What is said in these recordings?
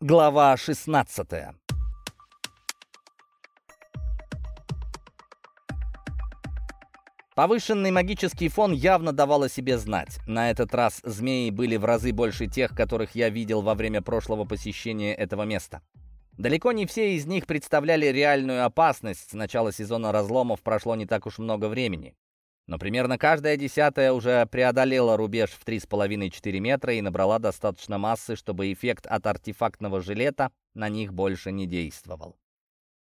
Глава 16 Повышенный магический фон явно давал о себе знать. На этот раз змеи были в разы больше тех, которых я видел во время прошлого посещения этого места. Далеко не все из них представляли реальную опасность. С начала сезона разломов прошло не так уж много времени. Но примерно каждая десятая уже преодолела рубеж в 3,5-4 метра и набрала достаточно массы, чтобы эффект от артефактного жилета на них больше не действовал.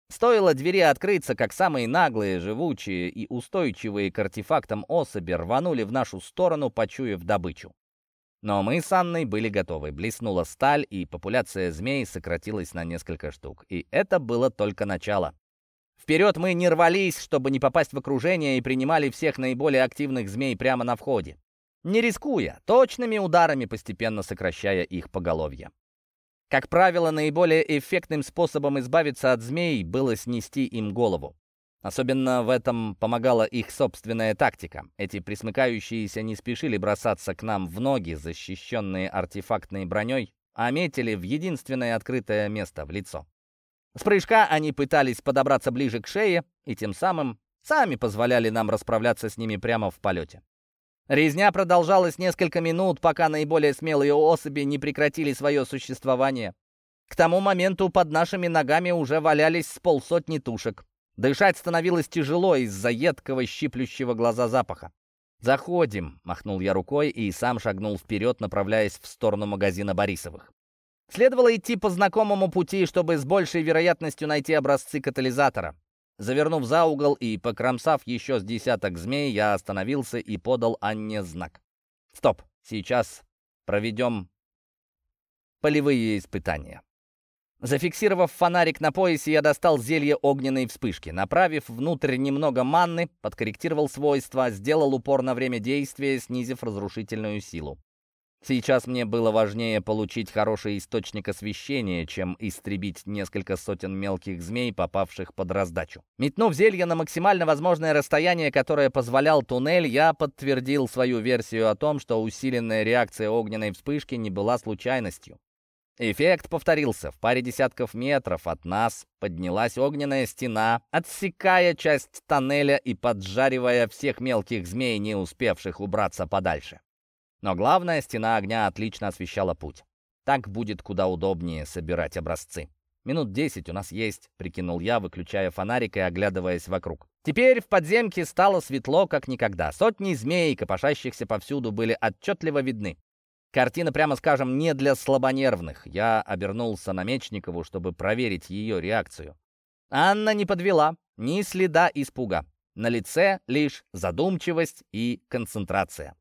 Стоило двери открыться, как самые наглые, живучие и устойчивые к артефактам особи рванули в нашу сторону, почуяв добычу. Но мы с Анной были готовы. Блеснула сталь, и популяция змей сократилась на несколько штук. И это было только начало. Вперед мы не рвались, чтобы не попасть в окружение, и принимали всех наиболее активных змей прямо на входе. Не рискуя, точными ударами постепенно сокращая их поголовье. Как правило, наиболее эффектным способом избавиться от змей было снести им голову. Особенно в этом помогала их собственная тактика. Эти присмыкающиеся не спешили бросаться к нам в ноги, защищенные артефактной броней, а метили в единственное открытое место в лицо. С прыжка они пытались подобраться ближе к шее и тем самым сами позволяли нам расправляться с ними прямо в полете. Резня продолжалась несколько минут, пока наиболее смелые особи не прекратили свое существование. К тому моменту под нашими ногами уже валялись с полсотни тушек. Дышать становилось тяжело из-за едкого, щиплющего глаза запаха. «Заходим», — махнул я рукой и сам шагнул вперед, направляясь в сторону магазина Борисовых. Следовало идти по знакомому пути, чтобы с большей вероятностью найти образцы катализатора. Завернув за угол и покромсав еще с десяток змей, я остановился и подал Анне знак. «Стоп, сейчас проведем полевые испытания». Зафиксировав фонарик на поясе, я достал зелье огненной вспышки. Направив внутрь немного манны, подкорректировал свойства, сделал упор на время действия, снизив разрушительную силу. Сейчас мне было важнее получить хороший источник освещения, чем истребить несколько сотен мелких змей, попавших под раздачу. Метнув зелье на максимально возможное расстояние, которое позволял туннель, я подтвердил свою версию о том, что усиленная реакция огненной вспышки не была случайностью. Эффект повторился. В паре десятков метров от нас поднялась огненная стена, отсекая часть тоннеля и поджаривая всех мелких змей, не успевших убраться подальше. Но главная стена огня отлично освещала путь. Так будет куда удобнее собирать образцы. «Минут десять у нас есть», — прикинул я, выключая фонарик и оглядываясь вокруг. Теперь в подземке стало светло, как никогда. Сотни змей, копошащихся повсюду, были отчетливо видны. Картина, прямо скажем, не для слабонервных. Я обернулся на Мечникову, чтобы проверить ее реакцию. Анна не подвела, ни следа испуга. На лице лишь задумчивость и концентрация.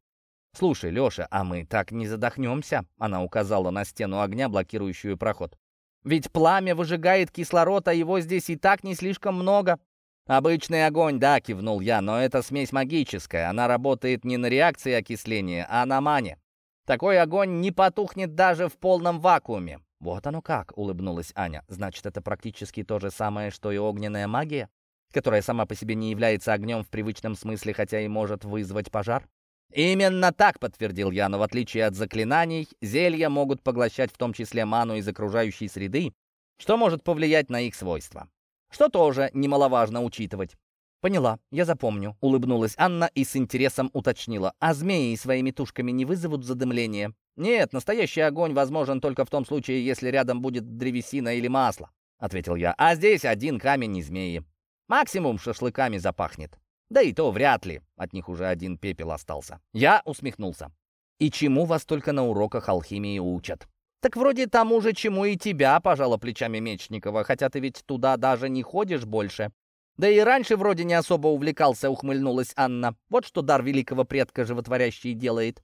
«Слушай, Леша, а мы так не задохнемся?» Она указала на стену огня, блокирующую проход. «Ведь пламя выжигает кислород, а его здесь и так не слишком много». «Обычный огонь, да», — кивнул я, «но это смесь магическая. Она работает не на реакции окисления, а на мане. Такой огонь не потухнет даже в полном вакууме. «Вот оно как!» — улыбнулась Аня. «Значит, это практически то же самое, что и огненная магия, которая сама по себе не является огнем в привычном смысле, хотя и может вызвать пожар?» «Именно так», — подтвердил я, но в отличие от заклинаний, зелья могут поглощать в том числе ману из окружающей среды, что может повлиять на их свойства. Что тоже немаловажно учитывать. «Поняла, я запомню», — улыбнулась Анна и с интересом уточнила. «А змеи своими тушками не вызовут задымление?» «Нет, настоящий огонь возможен только в том случае, если рядом будет древесина или масло», — ответил я. «А здесь один камень и змеи. Максимум шашлыками запахнет. Да и то вряд ли. От них уже один пепел остался». Я усмехнулся. «И чему вас только на уроках алхимии учат?» «Так вроде тому же, чему и тебя», — пожала плечами Мечникова, «хотя ты ведь туда даже не ходишь больше». Да и раньше вроде не особо увлекался, ухмыльнулась Анна. Вот что дар великого предка животворящий делает.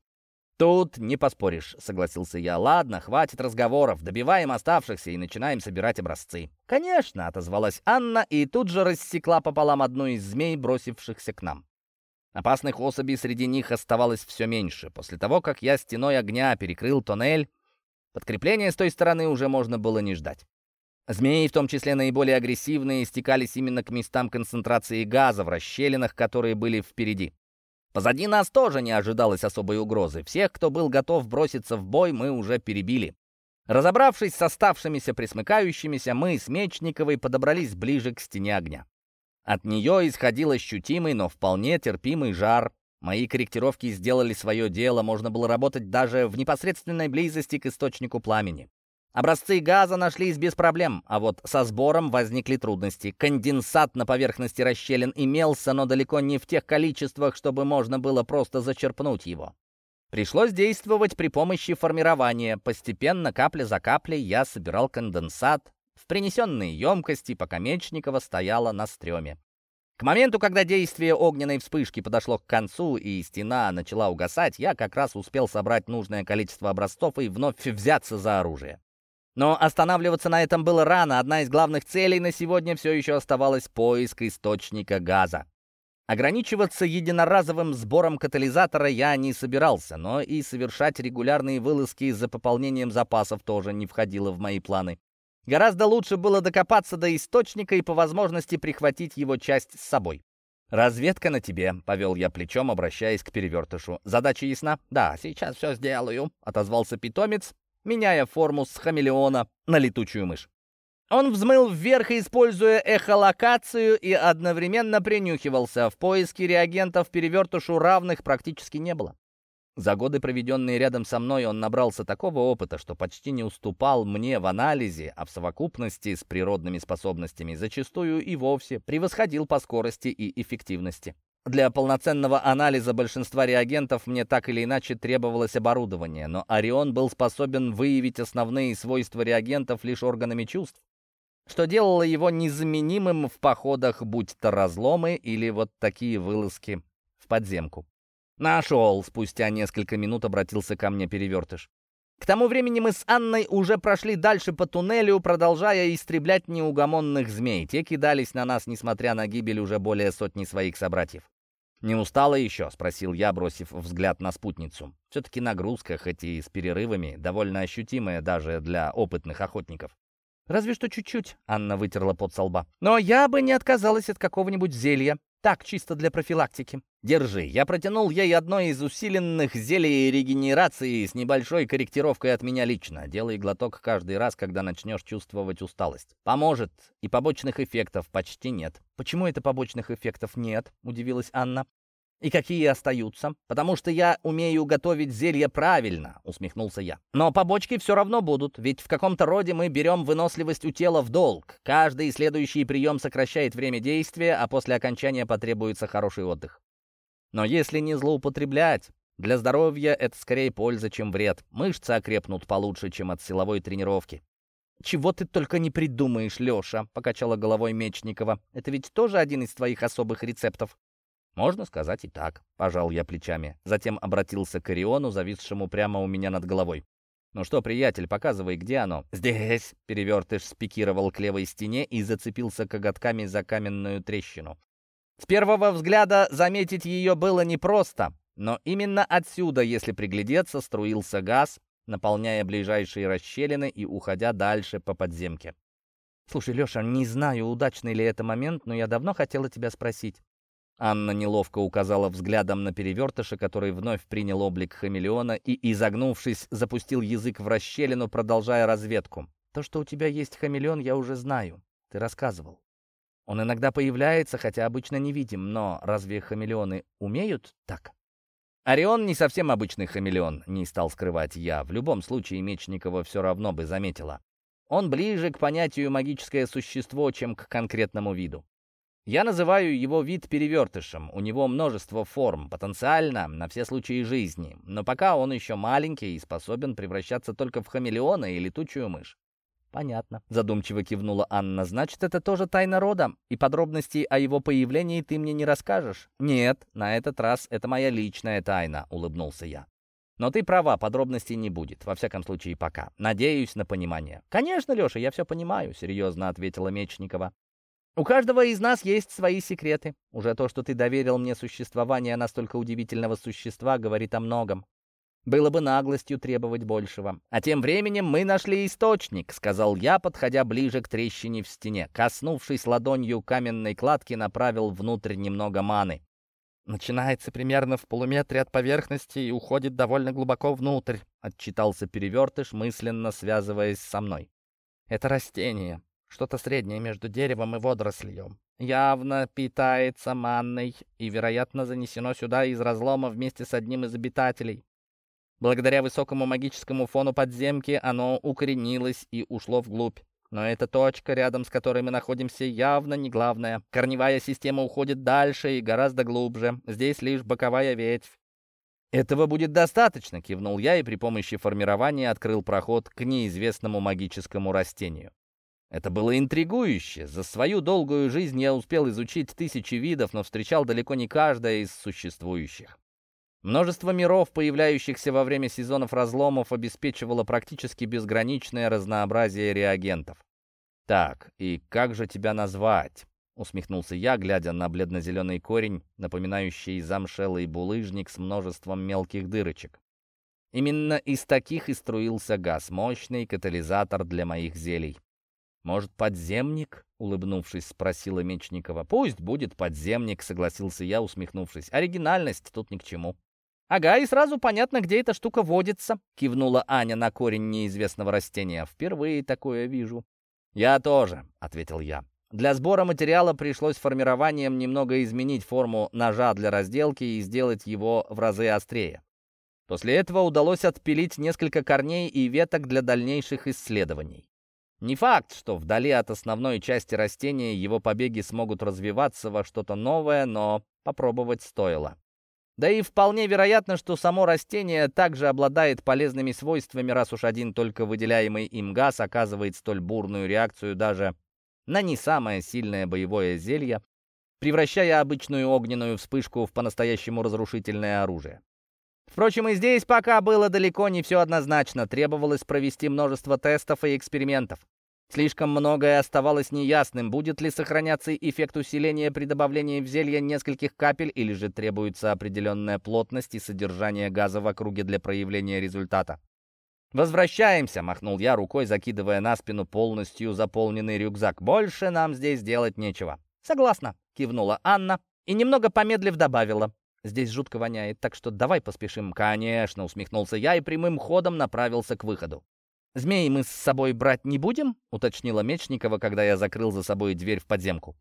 «Тут не поспоришь», — согласился я. «Ладно, хватит разговоров. Добиваем оставшихся и начинаем собирать образцы». «Конечно», — отозвалась Анна и тут же рассекла пополам одну из змей, бросившихся к нам. Опасных особей среди них оставалось все меньше. После того, как я стеной огня перекрыл тоннель, подкрепления с той стороны уже можно было не ждать. Змеи, в том числе наиболее агрессивные, стекались именно к местам концентрации газа в расщелинах, которые были впереди. Позади нас тоже не ожидалось особой угрозы. Всех, кто был готов броситься в бой, мы уже перебили. Разобравшись с оставшимися присмыкающимися, мы с Мечниковой подобрались ближе к стене огня. От нее исходил ощутимый, но вполне терпимый жар. Мои корректировки сделали свое дело, можно было работать даже в непосредственной близости к источнику пламени. Образцы газа нашлись без проблем, а вот со сбором возникли трудности. Конденсат на поверхности расщелин имелся, но далеко не в тех количествах, чтобы можно было просто зачерпнуть его. Пришлось действовать при помощи формирования. Постепенно, капля за каплей, я собирал конденсат в принесенные емкости, пока Мечникова стояла на стреме. К моменту, когда действие огненной вспышки подошло к концу и стена начала угасать, я как раз успел собрать нужное количество образцов и вновь взяться за оружие. Но останавливаться на этом было рано. Одна из главных целей на сегодня все еще оставалась поиск источника газа. Ограничиваться единоразовым сбором катализатора я не собирался, но и совершать регулярные вылазки за пополнением запасов тоже не входило в мои планы. Гораздо лучше было докопаться до источника и по возможности прихватить его часть с собой. «Разведка на тебе», — повел я плечом, обращаясь к перевертышу. «Задача ясна?» «Да, сейчас все сделаю», — отозвался питомец меняя форму с хамелеона на летучую мышь. Он взмыл вверх, используя эхолокацию, и одновременно принюхивался. В поиске реагентов перевертышу равных практически не было. За годы, проведенные рядом со мной, он набрался такого опыта, что почти не уступал мне в анализе, а в совокупности с природными способностями зачастую и вовсе превосходил по скорости и эффективности. Для полноценного анализа большинства реагентов мне так или иначе требовалось оборудование, но Орион был способен выявить основные свойства реагентов лишь органами чувств, что делало его незаменимым в походах, будь то разломы или вот такие вылазки в подземку. «Нашел!» — спустя несколько минут обратился ко мне перевертыш. К тому времени мы с Анной уже прошли дальше по туннелю, продолжая истреблять неугомонных змей. Те кидались на нас, несмотря на гибель уже более сотни своих собратьев. «Не устала еще?» — спросил я, бросив взгляд на спутницу. Все-таки нагрузка, хоть и с перерывами, довольно ощутимая даже для опытных охотников. «Разве что чуть-чуть», — Анна вытерла пот со лба. «Но я бы не отказалась от какого-нибудь зелья. Так, чисто для профилактики. Держи». Я протянул ей одно из усиленных зелий регенерации с небольшой корректировкой от меня лично. Делай глоток каждый раз, когда начнешь чувствовать усталость. Поможет, и побочных эффектов почти нет. «Почему это побочных эффектов нет?» — удивилась Анна. «И какие остаются? Потому что я умею готовить зелье правильно», — усмехнулся я. «Но побочки все равно будут, ведь в каком-то роде мы берем выносливость у тела в долг. Каждый следующий прием сокращает время действия, а после окончания потребуется хороший отдых. Но если не злоупотреблять, для здоровья это скорее польза, чем вред. Мышцы окрепнут получше, чем от силовой тренировки. «Чего ты только не придумаешь, Леша», — покачала головой Мечникова. «Это ведь тоже один из твоих особых рецептов». «Можно сказать и так», — пожал я плечами. Затем обратился к Ориону, зависшему прямо у меня над головой. «Ну что, приятель, показывай, где оно?» «Здесь!» — перевертыш спикировал к левой стене и зацепился коготками за каменную трещину. С первого взгляда заметить ее было непросто, но именно отсюда, если приглядеться, струился газ, наполняя ближайшие расщелины и уходя дальше по подземке. «Слушай, Леша, не знаю, удачный ли это момент, но я давно хотела тебя спросить. Анна неловко указала взглядом на перевертыша, который вновь принял облик хамелеона и, изогнувшись, запустил язык в расщелину, продолжая разведку. «То, что у тебя есть хамелеон, я уже знаю. Ты рассказывал. Он иногда появляется, хотя обычно не видим, но разве хамелеоны умеют так?» Орион не совсем обычный хамелеон, не стал скрывать я. В любом случае Мечникова все равно бы заметила. Он ближе к понятию магическое существо, чем к конкретному виду. Я называю его вид перевертышем. У него множество форм, потенциально на все случаи жизни. Но пока он еще маленький и способен превращаться только в хамелеона и летучую мышь. «Понятно», — задумчиво кивнула Анна. «Значит, это тоже тайна рода? И подробностей о его появлении ты мне не расскажешь?» «Нет, на этот раз это моя личная тайна», — улыбнулся я. «Но ты права, подробностей не будет, во всяком случае пока. Надеюсь на понимание». «Конечно, Леша, я все понимаю», — серьезно ответила Мечникова. У каждого из нас есть свои секреты. Уже то, что ты доверил мне существование настолько удивительного существа, говорит о многом. Было бы наглостью требовать большего. А тем временем мы нашли источник, сказал я, подходя ближе к трещине в стене. Коснувшись ладонью каменной кладки, направил внутрь немного маны. «Начинается примерно в полуметре от поверхности и уходит довольно глубоко внутрь», — отчитался перевертыш, мысленно связываясь со мной. «Это растение, что-то среднее между деревом и водорослью. Явно питается манной и, вероятно, занесено сюда из разлома вместе с одним из обитателей. Благодаря высокому магическому фону подземки оно укоренилось и ушло вглубь. Но эта точка, рядом с которой мы находимся, явно не главная. Корневая система уходит дальше и гораздо глубже. Здесь лишь боковая ветвь. «Этого будет достаточно», — кивнул я и при помощи формирования открыл проход к неизвестному магическому растению. Это было интригующе. За свою долгую жизнь я успел изучить тысячи видов, но встречал далеко не каждое из существующих. Множество миров, появляющихся во время сезонов разломов, обеспечивало практически безграничное разнообразие реагентов. «Так, и как же тебя назвать?» — усмехнулся я, глядя на бледно-зеленый корень, напоминающий замшелый булыжник с множеством мелких дырочек. Именно из таких и струился газ, мощный катализатор для моих зелий. «Может, подземник?» — улыбнувшись, спросила Мечникова. «Пусть будет подземник», — согласился я, усмехнувшись. «Оригинальность тут ни к чему». «Ага, и сразу понятно, где эта штука водится», — кивнула Аня на корень неизвестного растения. «Впервые такое вижу». «Я тоже», — ответил я. Для сбора материала пришлось формированием немного изменить форму ножа для разделки и сделать его в разы острее. После этого удалось отпилить несколько корней и веток для дальнейших исследований. Не факт, что вдали от основной части растения его побеги смогут развиваться во что-то новое, но попробовать стоило. Да и вполне вероятно, что само растение также обладает полезными свойствами, раз уж один только выделяемый им газ оказывает столь бурную реакцию даже на не самое сильное боевое зелье, превращая обычную огненную вспышку в по-настоящему разрушительное оружие. Впрочем, и здесь пока было далеко не все однозначно, требовалось провести множество тестов и экспериментов. Слишком многое оставалось неясным, будет ли сохраняться эффект усиления при добавлении в зелье нескольких капель, или же требуется определенная плотность и содержание газа в округе для проявления результата. «Возвращаемся», — махнул я рукой, закидывая на спину полностью заполненный рюкзак. «Больше нам здесь делать нечего». «Согласна», — кивнула Анна и, немного помедлив, добавила. «Здесь жутко воняет, так что давай поспешим». «Конечно», — усмехнулся я и прямым ходом направился к выходу. «Змей мы с собой брать не будем?» — уточнила Мечникова, когда я закрыл за собой дверь в подземку.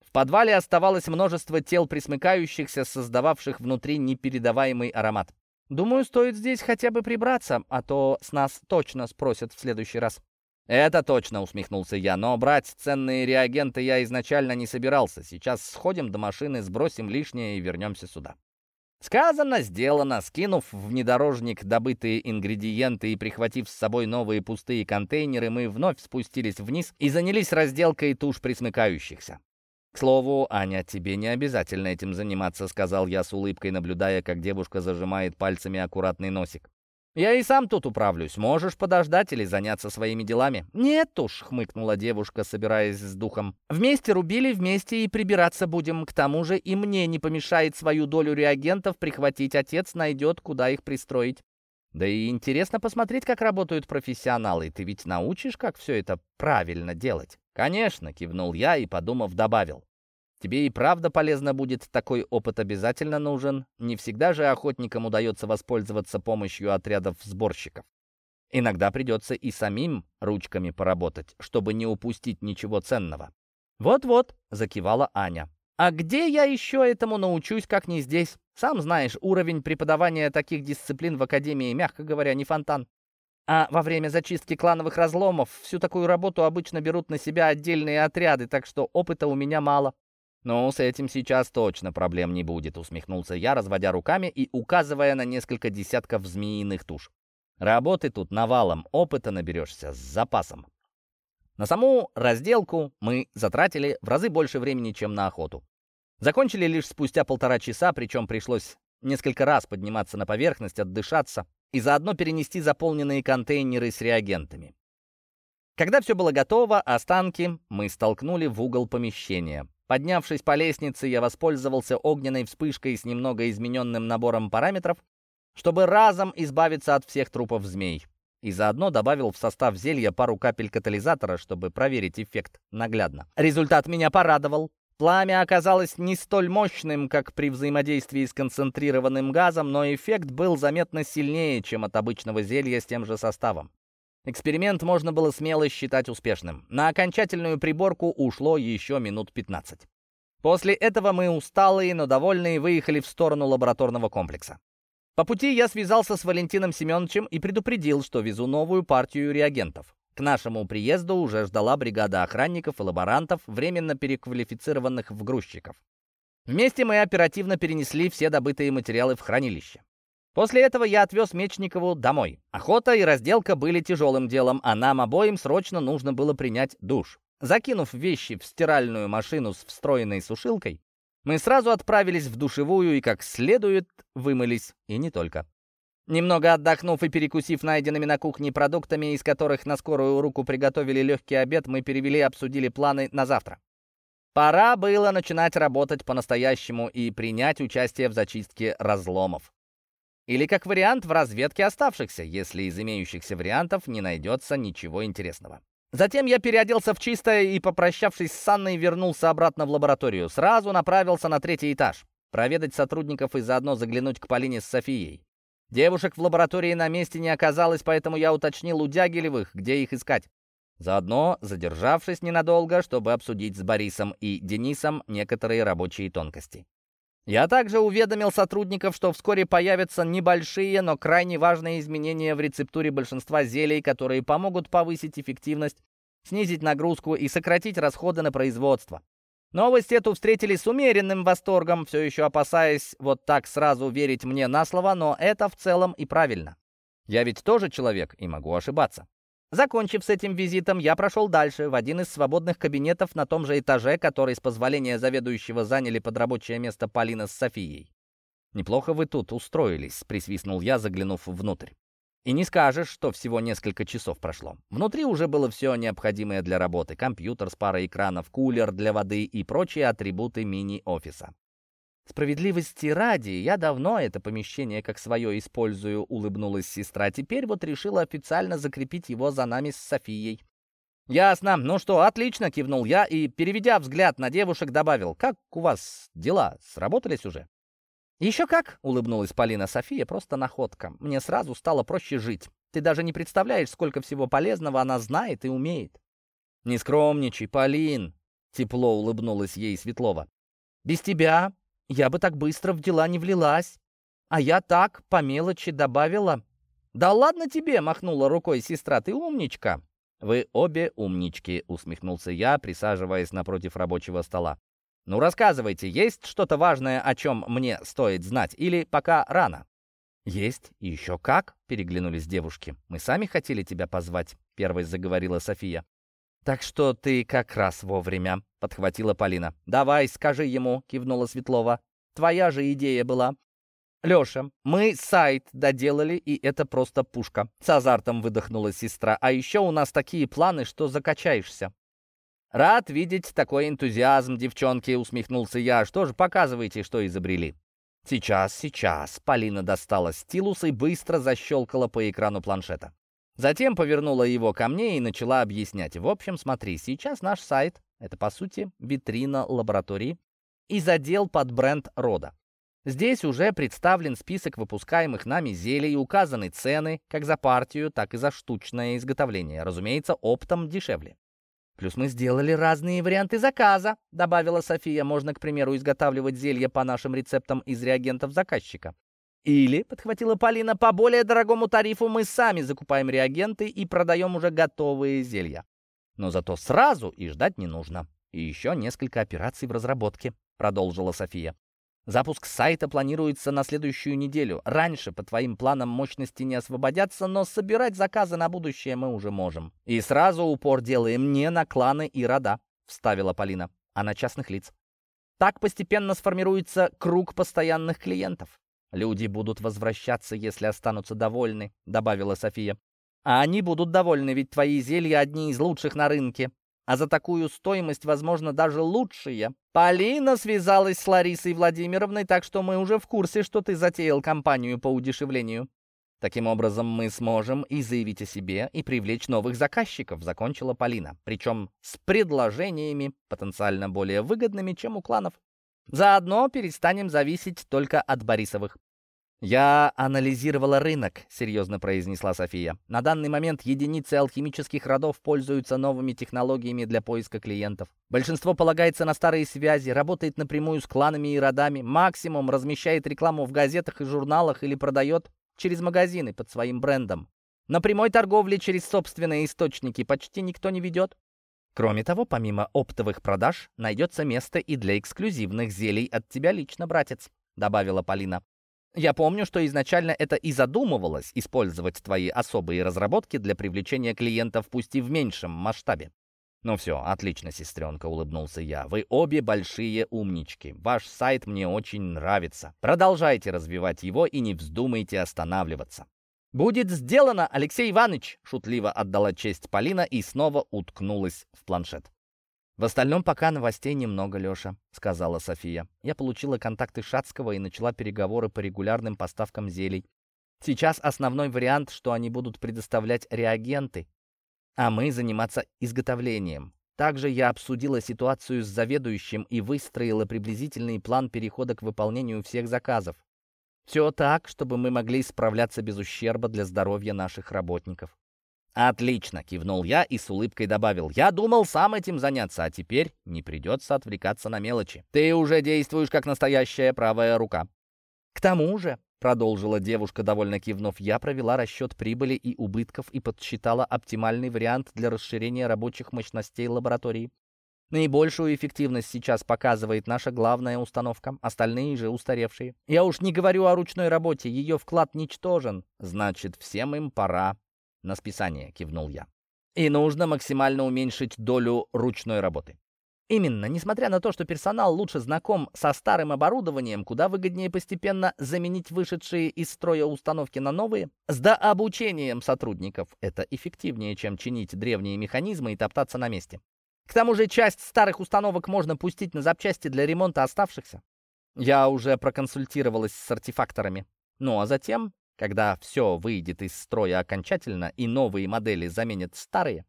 В подвале оставалось множество тел присмыкающихся, создававших внутри непередаваемый аромат. «Думаю, стоит здесь хотя бы прибраться, а то с нас точно спросят в следующий раз». «Это точно», — усмехнулся я, «но брать ценные реагенты я изначально не собирался. Сейчас сходим до машины, сбросим лишнее и вернемся сюда». Сказано, сделано. Скинув в внедорожник добытые ингредиенты и прихватив с собой новые пустые контейнеры, мы вновь спустились вниз и занялись разделкой туш присмыкающихся. «К слову, Аня, тебе не обязательно этим заниматься», — сказал я с улыбкой, наблюдая, как девушка зажимает пальцами аккуратный носик. «Я и сам тут управлюсь. Можешь подождать или заняться своими делами». «Нет уж», — хмыкнула девушка, собираясь с духом. «Вместе рубили, вместе и прибираться будем. К тому же и мне не помешает свою долю реагентов прихватить. Отец найдет, куда их пристроить». «Да и интересно посмотреть, как работают профессионалы. Ты ведь научишь, как все это правильно делать?» «Конечно», — кивнул я и, подумав, добавил. Тебе и правда полезно будет, такой опыт обязательно нужен. Не всегда же охотникам удается воспользоваться помощью отрядов сборщиков. Иногда придется и самим ручками поработать, чтобы не упустить ничего ценного. «Вот-вот», — закивала Аня. «А где я еще этому научусь, как не здесь? Сам знаешь, уровень преподавания таких дисциплин в Академии, мягко говоря, не фонтан. А во время зачистки клановых разломов всю такую работу обычно берут на себя отдельные отряды, так что опыта у меня мало. «Ну, с этим сейчас точно проблем не будет», — усмехнулся я, разводя руками и указывая на несколько десятков змеиных туш. «Работы тут навалом, опыта наберешься с запасом». На саму разделку мы затратили в разы больше времени, чем на охоту. Закончили лишь спустя полтора часа, причем пришлось несколько раз подниматься на поверхность, отдышаться и заодно перенести заполненные контейнеры с реагентами. Когда все было готово, останки мы столкнули в угол помещения. Поднявшись по лестнице, я воспользовался огненной вспышкой с немного измененным набором параметров, чтобы разом избавиться от всех трупов змей. И заодно добавил в состав зелья пару капель катализатора, чтобы проверить эффект наглядно. Результат меня порадовал. Пламя оказалось не столь мощным, как при взаимодействии с концентрированным газом, но эффект был заметно сильнее, чем от обычного зелья с тем же составом. Эксперимент можно было смело считать успешным. На окончательную приборку ушло еще минут 15. После этого мы усталые, но довольные выехали в сторону лабораторного комплекса. По пути я связался с Валентином Семеновичем и предупредил, что везу новую партию реагентов. К нашему приезду уже ждала бригада охранников и лаборантов, временно переквалифицированных в грузчиков. Вместе мы оперативно перенесли все добытые материалы в хранилище. После этого я отвез Мечникову домой. Охота и разделка были тяжелым делом, а нам обоим срочно нужно было принять душ. Закинув вещи в стиральную машину с встроенной сушилкой, мы сразу отправились в душевую и как следует вымылись, и не только. Немного отдохнув и перекусив найденными на кухне продуктами, из которых на скорую руку приготовили легкий обед, мы перевели и обсудили планы на завтра. Пора было начинать работать по-настоящему и принять участие в зачистке разломов. Или, как вариант, в разведке оставшихся, если из имеющихся вариантов не найдется ничего интересного. Затем я переоделся в чистое и, попрощавшись с Анной, вернулся обратно в лабораторию. Сразу направился на третий этаж. Проведать сотрудников и заодно заглянуть к Полине с Софией. Девушек в лаборатории на месте не оказалось, поэтому я уточнил у Дягилевых, где их искать. Заодно задержавшись ненадолго, чтобы обсудить с Борисом и Денисом некоторые рабочие тонкости. Я также уведомил сотрудников, что вскоре появятся небольшие, но крайне важные изменения в рецептуре большинства зелий, которые помогут повысить эффективность, снизить нагрузку и сократить расходы на производство. Новость эту встретили с умеренным восторгом, все еще опасаясь вот так сразу верить мне на слово, но это в целом и правильно. Я ведь тоже человек и могу ошибаться. Закончив с этим визитом, я прошел дальше, в один из свободных кабинетов на том же этаже, который с позволения заведующего заняли под рабочее место Полина с Софией. «Неплохо вы тут устроились», — присвистнул я, заглянув внутрь. И не скажешь, что всего несколько часов прошло. Внутри уже было все необходимое для работы. Компьютер с парой экранов, кулер для воды и прочие атрибуты мини-офиса. Справедливости ради, я давно это помещение как свое использую, улыбнулась сестра. Теперь вот решила официально закрепить его за нами с Софией. «Ясно. Ну что, отлично», — кивнул я и, переведя взгляд на девушек, добавил. «Как у вас дела? Сработались уже?» «Еще как!» — улыбнулась Полина София, просто находка. «Мне сразу стало проще жить. Ты даже не представляешь, сколько всего полезного она знает и умеет». «Не скромничай, Полин!» — тепло улыбнулась ей Светлова. «Без тебя я бы так быстро в дела не влилась. А я так, по мелочи, добавила». «Да ладно тебе!» — махнула рукой сестра. «Ты умничка!» «Вы обе умнички!» — усмехнулся я, присаживаясь напротив рабочего стола. Ну рассказывайте, есть что-то важное, о чем мне стоит знать, или пока рано?» «Есть, еще как!» — переглянулись девушки. «Мы сами хотели тебя позвать», — первой заговорила София. «Так что ты как раз вовремя», — подхватила Полина. «Давай, скажи ему», — кивнула Светлова. «Твоя же идея была». «Леша, мы сайт доделали, и это просто пушка», — с азартом выдохнула сестра. «А еще у нас такие планы, что закачаешься». «Рад видеть такой энтузиазм, девчонки», — усмехнулся я. «Что же, показывайте, что изобрели». «Сейчас, сейчас». Полина достала стилус и быстро защелкала по экрану планшета. Затем повернула его ко мне и начала объяснять. В общем, смотри, сейчас наш сайт — это, по сути, витрина лаборатории и задел под бренд рода. Здесь уже представлен список выпускаемых нами зелий, указаны цены как за партию, так и за штучное изготовление. Разумеется, оптом дешевле. Плюс мы сделали разные варианты заказа, добавила София. Можно, к примеру, изготавливать зелья по нашим рецептам из реагентов заказчика. Или, подхватила Полина, по более дорогому тарифу мы сами закупаем реагенты и продаем уже готовые зелья. Но зато сразу и ждать не нужно. И еще несколько операций в разработке, продолжила София. Запуск сайта планируется на следующую неделю. Раньше, по твоим планам, мощности не освободятся, но собирать заказы на будущее мы уже можем. И сразу упор делаем не на кланы и рода, вставила Полина, а на частных лиц. Так постепенно сформируется круг постоянных клиентов. Люди будут возвращаться, если останутся довольны, добавила София. А они будут довольны, ведь твои зелья одни из лучших на рынке а за такую стоимость, возможно, даже лучшие. Полина связалась с Ларисой Владимировной, так что мы уже в курсе, что ты затеял кампанию по удешевлению. Таким образом, мы сможем и заявить о себе, и привлечь новых заказчиков, закончила Полина. Причем с предложениями, потенциально более выгодными, чем у кланов. Заодно перестанем зависеть только от Борисовых. «Я анализировала рынок», — серьезно произнесла София. «На данный момент единицы алхимических родов пользуются новыми технологиями для поиска клиентов. Большинство полагается на старые связи, работает напрямую с кланами и родами, максимум размещает рекламу в газетах и журналах или продает через магазины под своим брендом. На прямой торговле через собственные источники почти никто не ведет. Кроме того, помимо оптовых продаж, найдется место и для эксклюзивных зелий от тебя лично, братец», — добавила Полина. Я помню, что изначально это и задумывалось использовать твои особые разработки для привлечения клиентов, пусть и в меньшем масштабе. «Ну все, отлично, сестренка», — улыбнулся я. «Вы обе большие умнички. Ваш сайт мне очень нравится. Продолжайте развивать его и не вздумайте останавливаться». «Будет сделано, Алексей Иванович!» — шутливо отдала честь Полина и снова уткнулась в планшет. «В остальном пока новостей немного, Леша», — сказала София. «Я получила контакты Шацкого и начала переговоры по регулярным поставкам зелий. Сейчас основной вариант, что они будут предоставлять реагенты, а мы заниматься изготовлением. Также я обсудила ситуацию с заведующим и выстроила приблизительный план перехода к выполнению всех заказов. Все так, чтобы мы могли справляться без ущерба для здоровья наших работников. «Отлично!» — кивнул я и с улыбкой добавил. «Я думал сам этим заняться, а теперь не придется отвлекаться на мелочи. Ты уже действуешь как настоящая правая рука». «К тому же», — продолжила девушка, довольно кивнув, «я провела расчет прибыли и убытков и подсчитала оптимальный вариант для расширения рабочих мощностей лаборатории. Наибольшую эффективность сейчас показывает наша главная установка, остальные же устаревшие. Я уж не говорю о ручной работе, ее вклад ничтожен. Значит, всем им пора на списание, кивнул я. И нужно максимально уменьшить долю ручной работы. Именно, несмотря на то, что персонал лучше знаком со старым оборудованием, куда выгоднее постепенно заменить вышедшие из строя установки на новые, с дообучением сотрудников это эффективнее, чем чинить древние механизмы и топтаться на месте. К тому же часть старых установок можно пустить на запчасти для ремонта оставшихся. Я уже проконсультировалась с артефакторами. Ну а затем когда все выйдет из строя окончательно и новые модели заменят старые,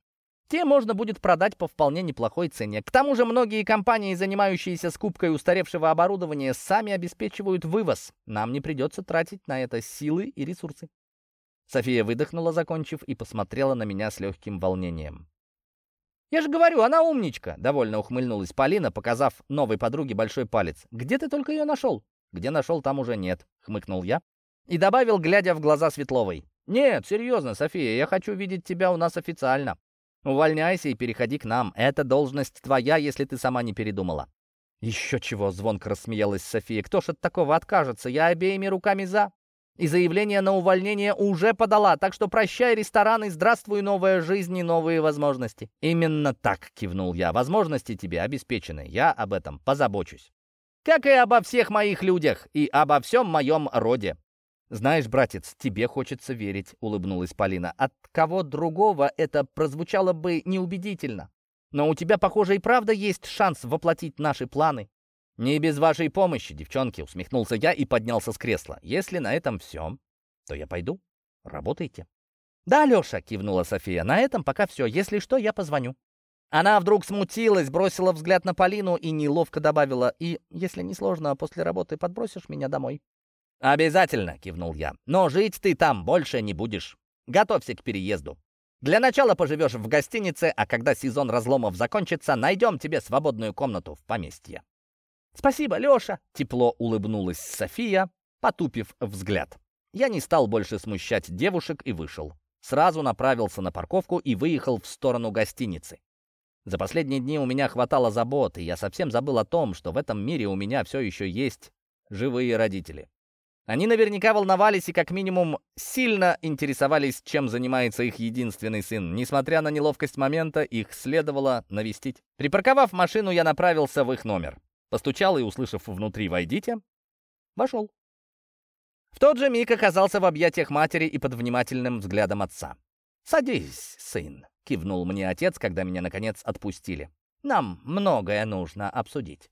те можно будет продать по вполне неплохой цене. К тому же многие компании, занимающиеся скупкой устаревшего оборудования, сами обеспечивают вывоз. Нам не придется тратить на это силы и ресурсы. София выдохнула, закончив, и посмотрела на меня с легким волнением. «Я же говорю, она умничка!» — довольно ухмыльнулась Полина, показав новой подруге большой палец. «Где ты только ее нашел?» «Где нашел, там уже нет», — хмыкнул я, и добавил, глядя в глаза Светловой. «Нет, серьезно, София, я хочу видеть тебя у нас официально. Увольняйся и переходи к нам. Эта должность твоя, если ты сама не передумала». «Еще чего!» — звонко рассмеялась София. «Кто ж от такого откажется? Я обеими руками за. И заявление на увольнение уже подала, так что прощай рестораны, здравствуй новая жизнь и новые возможности». «Именно так!» — кивнул я. «Возможности тебе обеспечены. Я об этом позабочусь. Как и обо всех моих людях и обо всем моем роде. «Знаешь, братец, тебе хочется верить», — улыбнулась Полина. «От кого другого это прозвучало бы неубедительно. Но у тебя, похоже, и правда есть шанс воплотить наши планы». «Не без вашей помощи, девчонки», — усмехнулся я и поднялся с кресла. «Если на этом все, то я пойду. Работайте». «Да, Леша», — кивнула София, — «на этом пока все. Если что, я позвоню». Она вдруг смутилась, бросила взгляд на Полину и неловко добавила, «И, если не сложно, после работы подбросишь меня домой». «Обязательно!» — кивнул я. «Но жить ты там больше не будешь. Готовься к переезду. Для начала поживешь в гостинице, а когда сезон разломов закончится, найдем тебе свободную комнату в поместье». «Спасибо, Леша!» — тепло улыбнулась София, потупив взгляд. Я не стал больше смущать девушек и вышел. Сразу направился на парковку и выехал в сторону гостиницы. За последние дни у меня хватало забот, и я совсем забыл о том, что в этом мире у меня все еще есть живые родители. Они наверняка волновались и как минимум сильно интересовались, чем занимается их единственный сын. Несмотря на неловкость момента, их следовало навестить. Припарковав машину, я направился в их номер. Постучал и, услышав внутри «Войдите», вошел. В тот же миг оказался в объятиях матери и под внимательным взглядом отца. «Садись, сын», — кивнул мне отец, когда меня, наконец, отпустили. «Нам многое нужно обсудить».